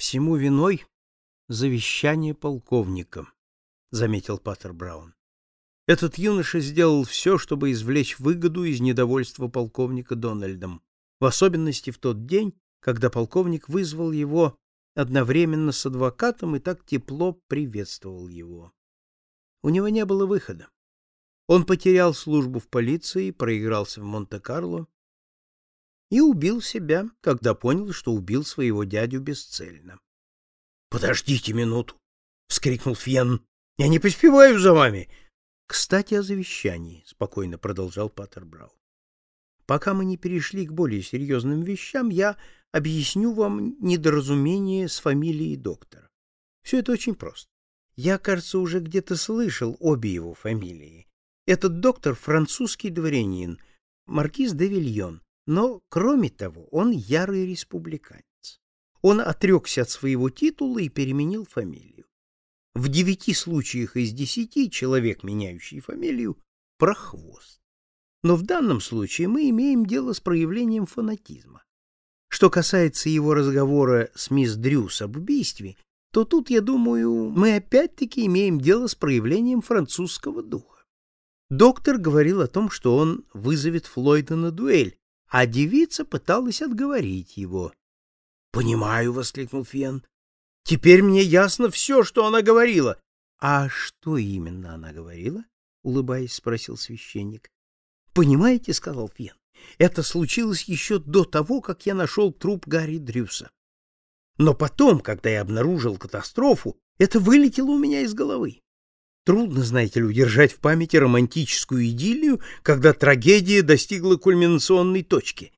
Всему виной завещание полковника, заметил Паттер Браун. Этот юноша сделал все, чтобы извлечь выгоду из недовольства полковника Дональдом, в особенности в тот день, когда полковник вызвал его одновременно с адвокатом и так тепло приветствовал его. У него не было выхода. Он потерял службу в полиции, проигрался в Монте-Карло и убил себя, когда понял, что убил своего дядю бесцельно. — Подождите минуту! — вскрикнул Фьен. — Я не поспеваю за вами! — Кстати, о завещании, — спокойно продолжал Паттер Брау. Пока мы не перешли к более серьезным вещам, я объясню вам недоразумение с фамилией доктора. Все это очень просто. Я, кажется, уже где-то слышал обе его фамилии. Этот доктор французский дворянин, маркиз де Вильон, но, кроме того, он ярый республиканец. Он отрекся от своего титула и переменил фамилию. В девяти случаях из десяти человек, меняющий фамилию, прохвост. Но в данном случае мы имеем дело с проявлением фанатизма. Что касается его разговора с мисс Дрюс об убийстве, то тут, я думаю, мы опять-таки имеем дело с проявлением французского духа. Доктор говорил о том, что он вызовет Флойда на дуэль, а девица пыталась отговорить его. — Понимаю, — воскликнул Фен. — Теперь мне ясно все, что она говорила. — А что именно она говорила? — улыбаясь, спросил священник. — Понимаете, — сказал Фен, это случилось еще до того, как я нашел труп Гарри Дрюса. Но потом, когда я обнаружил катастрофу, это вылетело у меня из головы. Трудно, знаете ли, удержать в памяти романтическую идиллию, когда трагедия достигла кульминационной точки.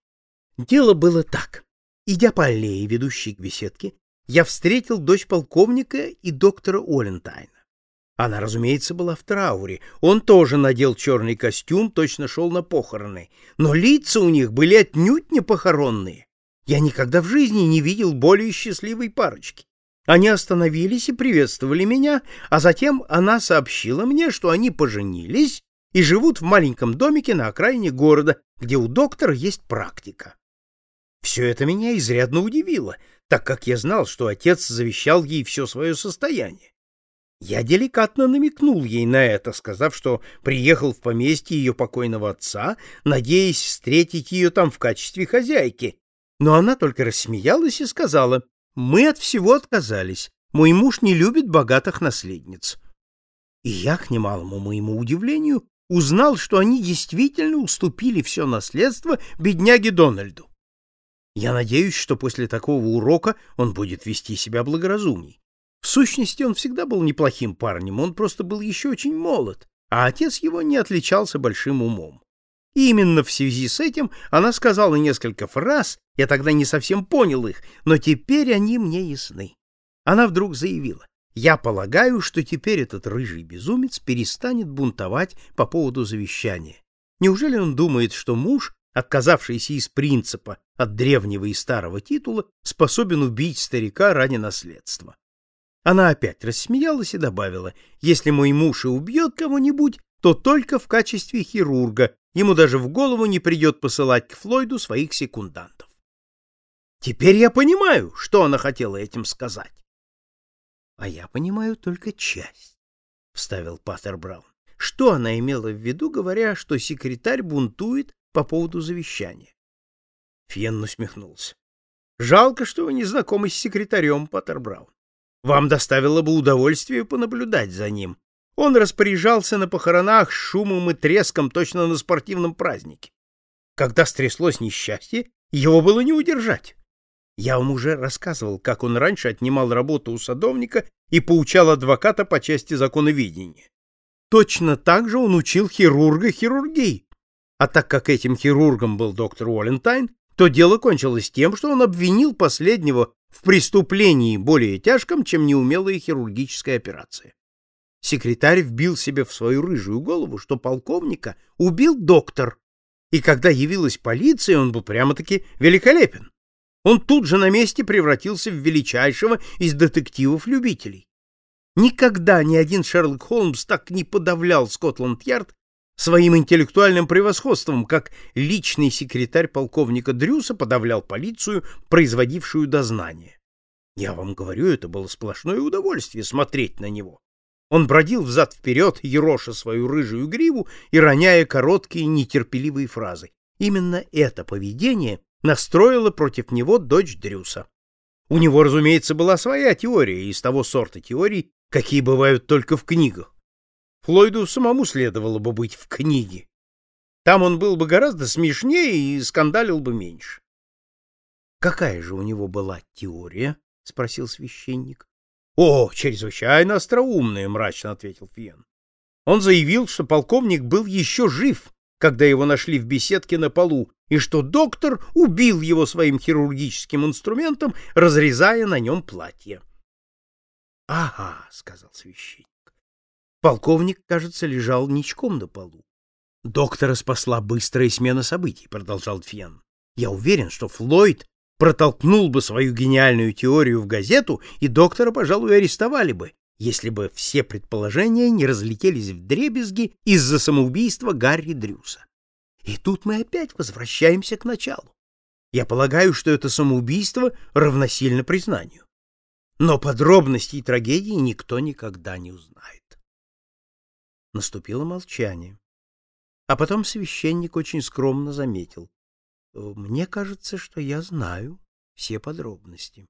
Дело было так. Идя по аллее, ведущей к беседке, я встретил дочь полковника и доктора Олентайна. Она, разумеется, была в трауре. Он тоже надел черный костюм, точно шел на похороны. Но лица у них были отнюдь не похоронные. Я никогда в жизни не видел более счастливой парочки. Они остановились и приветствовали меня, а затем она сообщила мне, что они поженились и живут в маленьком домике на окраине города, где у доктора есть практика. Все это меня изрядно удивило, так как я знал, что отец завещал ей все свое состояние. Я деликатно намекнул ей на это, сказав, что приехал в поместье ее покойного отца, надеясь встретить ее там в качестве хозяйки. Но она только рассмеялась и сказала, «Мы от всего отказались. Мой муж не любит богатых наследниц». И я, к немалому моему удивлению, узнал, что они действительно уступили все наследство бедняге Дональду. Я надеюсь, что после такого урока он будет вести себя благоразумней. В сущности, он всегда был неплохим парнем, он просто был еще очень молод, а отец его не отличался большим умом. И именно в связи с этим она сказала несколько фраз, я тогда не совсем понял их, но теперь они мне ясны. Она вдруг заявила, «Я полагаю, что теперь этот рыжий безумец перестанет бунтовать по поводу завещания. Неужели он думает, что муж, отказавшийся из принципа от древнего и старого титула, способен убить старика ради наследства?» Она опять рассмеялась и добавила, «Если мой муж и убьет кого-нибудь, то только в качестве хирурга, ему даже в голову не придет посылать к Флойду своих секундантов». Теперь я понимаю, что она хотела этим сказать. — А я понимаю только часть, — вставил Паттер Браун. Что она имела в виду, говоря, что секретарь бунтует по поводу завещания? Фен усмехнулся. — Жалко, что вы не знакомы с секретарем, Паттер Браун. Вам доставило бы удовольствие понаблюдать за ним. Он распоряжался на похоронах с шумом и треском точно на спортивном празднике. Когда стряслось несчастье, его было не удержать. Я вам уже рассказывал, как он раньше отнимал работу у садовника и поучал адвоката по части законоведения. Точно так же он учил хирурга хирургии. А так как этим хирургом был доктор Уоллентайн, то дело кончилось тем, что он обвинил последнего в преступлении более тяжком, чем неумелая хирургическая операция. Секретарь вбил себе в свою рыжую голову, что полковника убил доктор, и когда явилась полиция, он был прямо-таки великолепен. Он тут же на месте превратился в величайшего из детективов-любителей. Никогда ни один Шерлок Холмс так не подавлял Скотланд-Ярд своим интеллектуальным превосходством, как личный секретарь полковника Дрюса подавлял полицию, производившую дознание. Я вам говорю, это было сплошное удовольствие смотреть на него. Он бродил взад-вперед, ероша свою рыжую гриву и роняя короткие нетерпеливые фразы. Именно это поведение настроило против него дочь Дрюса. У него, разумеется, была своя теория из того сорта теорий, какие бывают только в книгах. Флойду самому следовало бы быть в книге. Там он был бы гораздо смешнее и скандалил бы меньше. Какая же у него была теория? спросил священник. О, чрезвычайно остроумная, мрачно ответил Фиен. Он заявил, что полковник был еще жив, когда его нашли в беседке на полу, и что доктор убил его своим хирургическим инструментом, разрезая на нем платье. — Ага, — сказал священник. Полковник, кажется, лежал ничком на полу. Доктора спасла быстрая смена событий, продолжал Фиан. Я уверен, что Флойд протолкнул бы свою гениальную теорию в газету, и доктора, пожалуй, арестовали бы, если бы все предположения не разлетелись в дребезги из-за самоубийства Гарри Дрюса. И тут мы опять возвращаемся к началу. Я полагаю, что это самоубийство равносильно признанию. Но подробностей трагедии никто никогда не узнает. Наступило молчание. А потом священник очень скромно заметил. Мне кажется, что я знаю все подробности.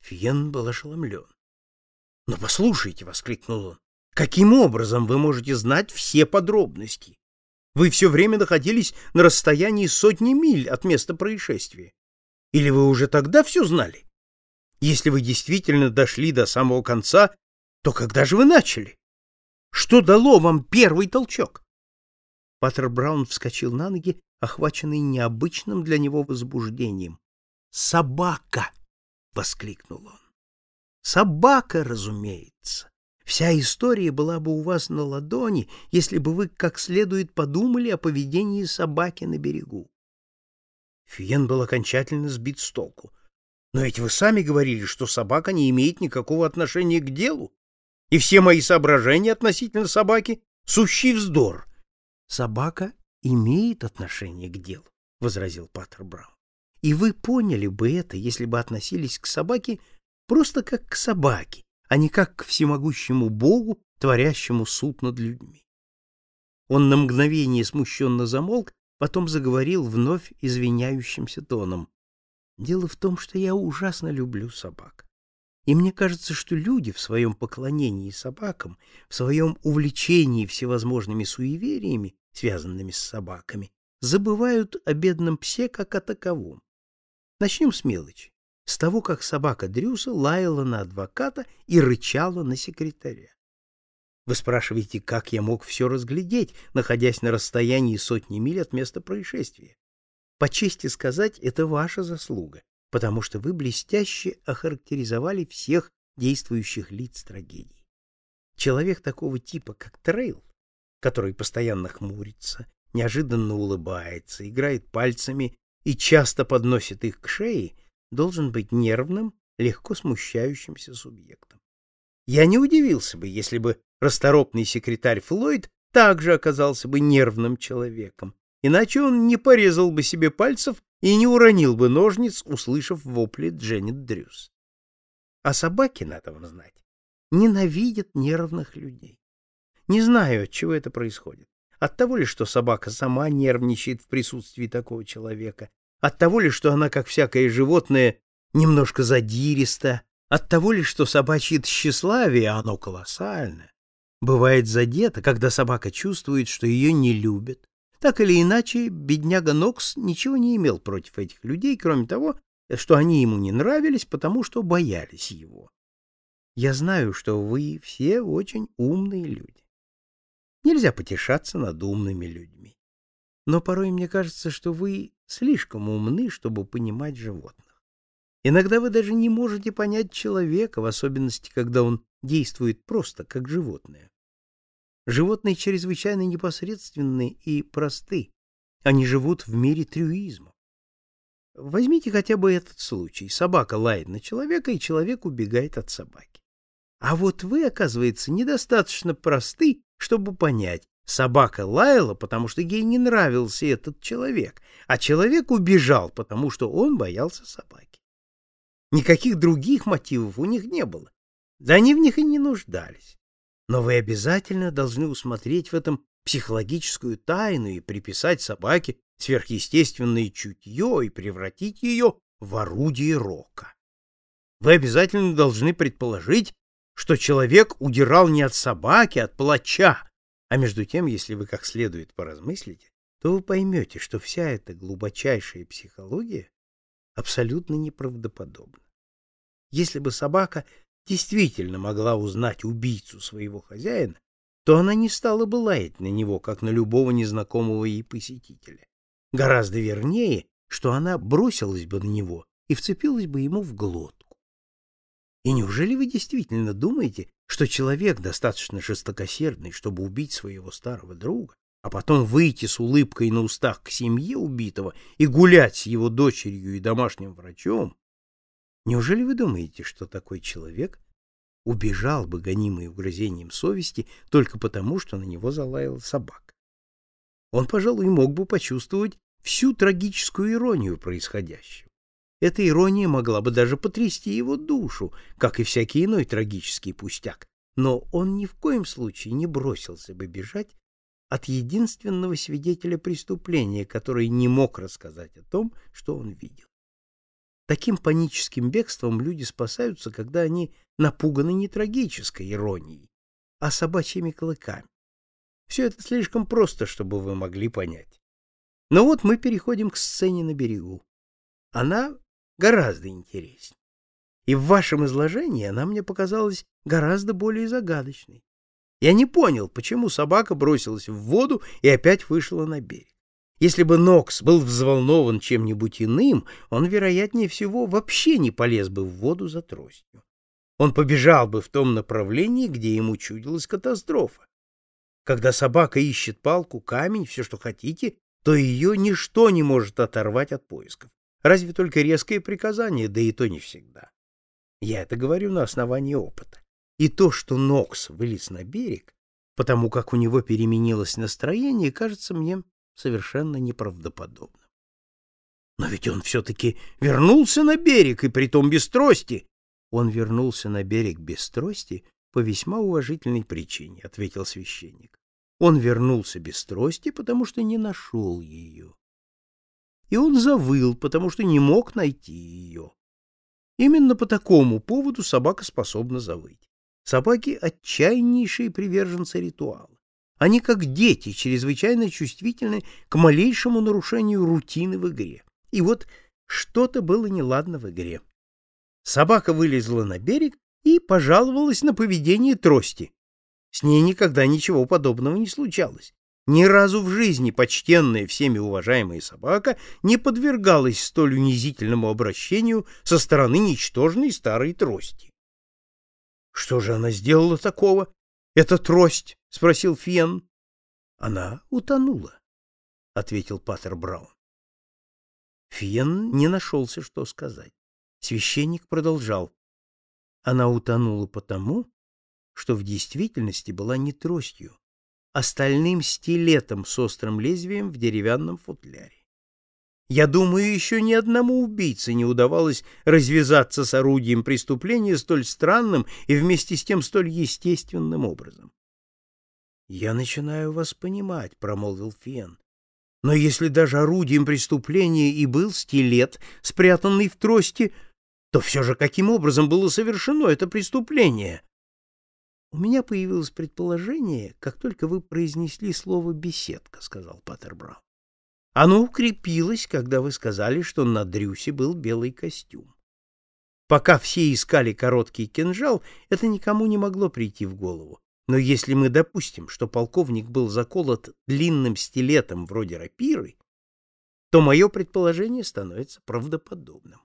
Фиен был ошеломлен. — Но послушайте, — воскликнул он, — каким образом вы можете знать все подробности? Вы все время находились на расстоянии сотни миль от места происшествия. Или вы уже тогда все знали? Если вы действительно дошли до самого конца, то когда же вы начали? Что дало вам первый толчок? Паттер Браун вскочил на ноги, охваченный необычным для него возбуждением. «Собака!» — воскликнул он. «Собака, разумеется. Вся история была бы у вас на ладони, если бы вы как следует подумали о поведении собаки на берегу». Фиен был окончательно сбит с толку. «Но ведь вы сами говорили, что собака не имеет никакого отношения к делу, и все мои соображения относительно собаки — сущий вздор. Собака имеет отношение к делу, возразил Паттер Браун. И вы поняли бы это, если бы относились к собаке просто как к собаке, а не как к всемогущему Богу, творящему суд над людьми. Он на мгновение смущенно замолк, потом заговорил вновь извиняющимся тоном. Дело в том, что я ужасно люблю собак. И мне кажется, что люди в своем поклонении собакам, в своем увлечении всевозможными суевериями, связанными с собаками, забывают о бедном псе как о таковом. Начнем с мелочи. С того, как собака Дрюса лаяла на адвоката и рычала на секретаря. Вы спрашиваете, как я мог все разглядеть, находясь на расстоянии сотни миль от места происшествия? По чести сказать, это ваша заслуга потому что вы блестяще охарактеризовали всех действующих лиц трагедии. Человек такого типа, как Трейл, который постоянно хмурится, неожиданно улыбается, играет пальцами и часто подносит их к шее, должен быть нервным, легко смущающимся субъектом. Я не удивился бы, если бы расторопный секретарь Флойд также оказался бы нервным человеком, иначе он не порезал бы себе пальцев и не уронил бы ножниц, услышав вопли Дженнет Дрюс. А собаки, надо вам знать, ненавидят нервных людей. Не знаю, от чего это происходит. От того ли, что собака сама нервничает в присутствии такого человека, от того ли, что она, как всякое животное, немножко задириста, от того ли, что собачье тщеславие, оно колоссальное, бывает задето, когда собака чувствует, что ее не любят, так или иначе, бедняга Нокс ничего не имел против этих людей, кроме того, что они ему не нравились, потому что боялись его. Я знаю, что вы все очень умные люди. Нельзя потешаться над умными людьми. Но порой мне кажется, что вы слишком умны, чтобы понимать животных. Иногда вы даже не можете понять человека, в особенности, когда он действует просто как животное. Животные чрезвычайно непосредственны и просты. Они живут в мире трюизма. Возьмите хотя бы этот случай. Собака лает на человека, и человек убегает от собаки. А вот вы, оказывается, недостаточно просты, чтобы понять, собака лаяла, потому что ей не нравился этот человек, а человек убежал, потому что он боялся собаки. Никаких других мотивов у них не было. Да они в них и не нуждались. Но вы обязательно должны усмотреть в этом психологическую тайну и приписать собаке сверхъестественное чутье и превратить ее в орудие рока. Вы обязательно должны предположить, что человек удирал не от собаки, а от палача, а между тем, если вы как следует поразмыслите, то вы поймете, что вся эта глубочайшая психология абсолютно неправдоподобна. Если бы собака действительно могла узнать убийцу своего хозяина, то она не стала бы лаять на него, как на любого незнакомого ей посетителя. Гораздо вернее, что она бросилась бы на него и вцепилась бы ему в глотку. И неужели вы действительно думаете, что человек достаточно жестокосердный, чтобы убить своего старого друга, а потом выйти с улыбкой на устах к семье убитого и гулять с его дочерью и домашним врачом? Неужели вы думаете, что такой человек убежал бы, гонимый угрызением совести, только потому, что на него залаяла собака? Он, пожалуй, мог бы почувствовать всю трагическую иронию происходящего. Эта ирония могла бы даже потрясти его душу, как и всякий иной трагический пустяк, но он ни в коем случае не бросился бы бежать от единственного свидетеля преступления, который не мог рассказать о том, что он видел. Таким паническим бегством люди спасаются, когда они напуганы не трагической иронией, а собачьими клыками. Все это слишком просто, чтобы вы могли понять. Но вот мы переходим к сцене на берегу. Она гораздо интереснее. И в вашем изложении она мне показалась гораздо более загадочной. Я не понял, почему собака бросилась в воду и опять вышла на берег. Если бы Нокс был взволнован чем-нибудь иным, он, вероятнее всего, вообще не полез бы в воду за тростью. Он побежал бы в том направлении, где ему чудилась катастрофа. Когда собака ищет палку, камень, все, что хотите, то ее ничто не может оторвать от поисков. Разве только резкое приказание, да и то не всегда. Я это говорю на основании опыта. И то, что Нокс вылез на берег, потому как у него переменилось настроение, кажется мне совершенно неправдоподобным. Но ведь он все-таки вернулся на берег, и притом без трости. Он вернулся на берег без трости по весьма уважительной причине, — ответил священник. Он вернулся без трости, потому что не нашел ее. И он завыл, потому что не мог найти ее. Именно по такому поводу собака способна завыть. Собаки — отчаяннейшие приверженцы ритуала. Они, как дети, чрезвычайно чувствительны к малейшему нарушению рутины в игре. И вот что-то было неладно в игре. Собака вылезла на берег и пожаловалась на поведение трости. С ней никогда ничего подобного не случалось. Ни разу в жизни почтенная всеми уважаемая собака не подвергалась столь унизительному обращению со стороны ничтожной старой трости. Что же она сделала такого? Эта трость, спросил Фен. Она утонула, ответил Паттер Браун. Фен не нашелся, что сказать. Священник продолжал. Она утонула потому, что в действительности была не тростью, а стальным стилетом с острым лезвием в деревянном футляре. Я думаю, еще ни одному убийце не удавалось развязаться с орудием преступления столь странным и вместе с тем столь естественным образом. «Я начинаю вас понимать», — промолвил Фен. «Но если даже орудием преступления и был стилет, спрятанный в трости, то все же каким образом было совершено это преступление?» «У меня появилось предположение, как только вы произнесли слово «беседка», — сказал Паттер Браун. Оно укрепилось, когда вы сказали, что на Дрюсе был белый костюм. Пока все искали короткий кинжал, это никому не могло прийти в голову. Но если мы допустим, что полковник был заколот длинным стилетом вроде рапиры, то мое предположение становится правдоподобным.